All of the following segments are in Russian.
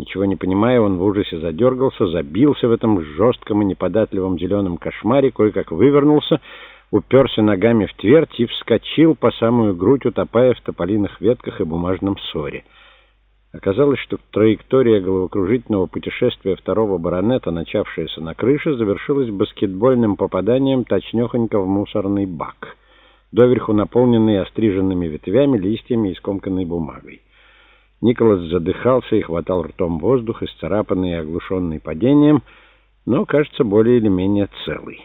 Ничего не понимая, он в ужасе задергался, забился в этом жестком и неподатливом зеленом кошмаре, кое-как вывернулся, уперся ногами в твердь и вскочил по самую грудь, утопая в тополиных ветках и бумажном ссоре. Оказалось, что траектория головокружительного путешествия второго баронета, начавшаяся на крыше, завершилась баскетбольным попаданием точнёхонько в мусорный бак, доверху наполненный остриженными ветвями, листьями и скомканной бумагой. Николас задыхался и хватал ртом воздух, исцарапанный и оглушенный падением, но, кажется, более или менее целый.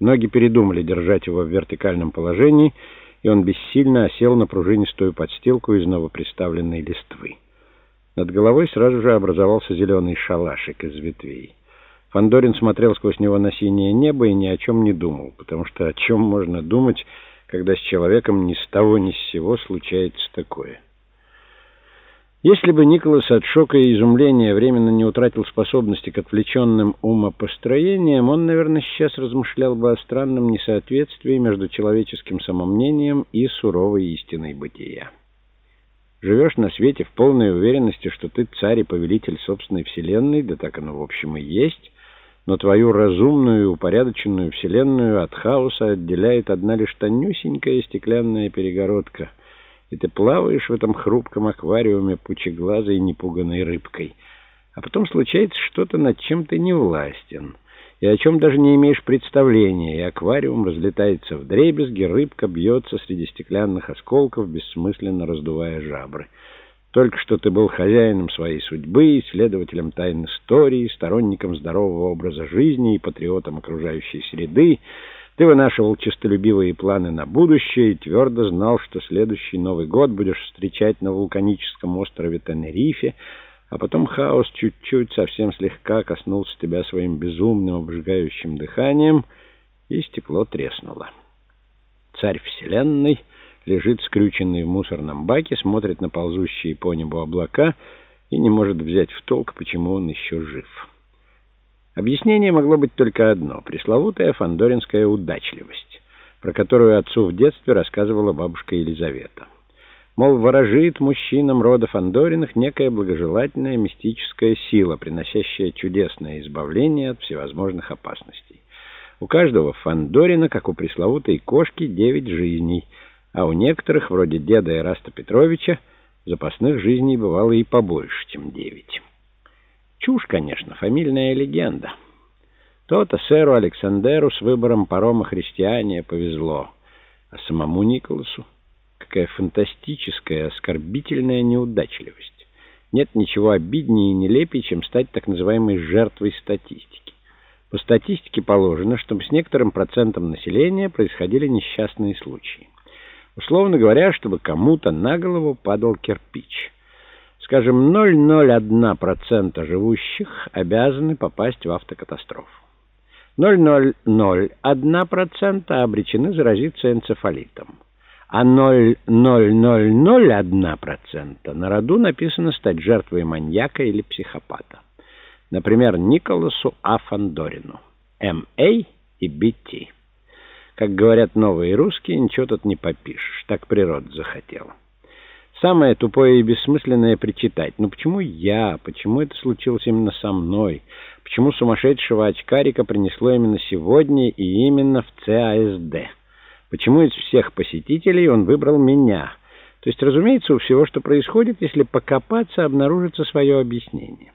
Ноги передумали держать его в вертикальном положении, и он бессильно осел на пружинистую подстилку из новоприставленной листвы. Над головой сразу же образовался зеленый шалашик из ветвей. Фандорин смотрел сквозь него на синее небо и ни о чем не думал, потому что о чем можно думать, когда с человеком ни с того ни с сего случается такое. Если бы Николас от шока и изумления временно не утратил способности к отвлеченным умопостроениям, он, наверное, сейчас размышлял бы о странном несоответствии между человеческим самомнением и суровой истиной бытия. Живешь на свете в полной уверенности, что ты царь и повелитель собственной вселенной, да так оно, в общем, и есть, но твою разумную и упорядоченную вселенную от хаоса отделяет одна лишь тонюсенькая стеклянная перегородка — и ты плаваешь в этом хрупком аквариуме пучеглазой непуганной рыбкой. А потом случается что-то, над чем ты не властен, и о чем даже не имеешь представления, и аквариум разлетается в дребезги, рыбка бьется среди стеклянных осколков, бессмысленно раздувая жабры. Только что ты был хозяином своей судьбы, исследователем тайн истории, сторонником здорового образа жизни и патриотом окружающей среды, ты вынашивал честолюбивые планы на будущее и твердо знал, что следующий Новый год будешь встречать на вулканическом острове Тенерифе, а потом хаос чуть-чуть, совсем слегка коснулся тебя своим безумным обжигающим дыханием, и стекло треснуло. Царь Вселенной лежит скрюченный в мусорном баке, смотрит на ползущие по небу облака и не может взять в толк, почему он еще жив. Объяснение могло быть только одно — пресловутая фандоринская удачливость, про которую отцу в детстве рассказывала бабушка Елизавета. Мол, ворожит мужчинам рода Фандориных некая благожелательная мистическая сила, приносящая чудесное избавление от всевозможных опасностей. У каждого Фандорина, как у пресловутой кошки, девять жизней, а у некоторых, вроде деда Ираста Петровича, запасных жизней бывало и побольше, чем девять. Чушь, конечно, фамильная легенда. То-то сэру Александеру с выбором парома христиане повезло, а самому Николасу какая фантастическая, оскорбительная неудачливость. Нет ничего обиднее и нелепее, чем стать так называемой жертвой статистики. По статистике положено, чтобы с некоторым процентом населения происходили несчастные случаи. Условно говоря, чтобы кому-то на голову падал кирпич – Скажем, 0,01% живущих обязаны попасть в автокатастрофу. 0,001% обречены заразиться энцефалитом. А 0,0001% на роду написано стать жертвой маньяка или психопата. Например, Николасу А. Фандорину, М.А. и Б.Т. Как говорят новые русские, ничего тут не попишешь, так природа захотела. Самое тупое и бессмысленное причитать. Ну почему я? Почему это случилось именно со мной? Почему сумасшедшего очкарика принесло именно сегодня и именно в ЦАСД? Почему из всех посетителей он выбрал меня? То есть, разумеется, у всего, что происходит, если покопаться, обнаружится свое объяснение.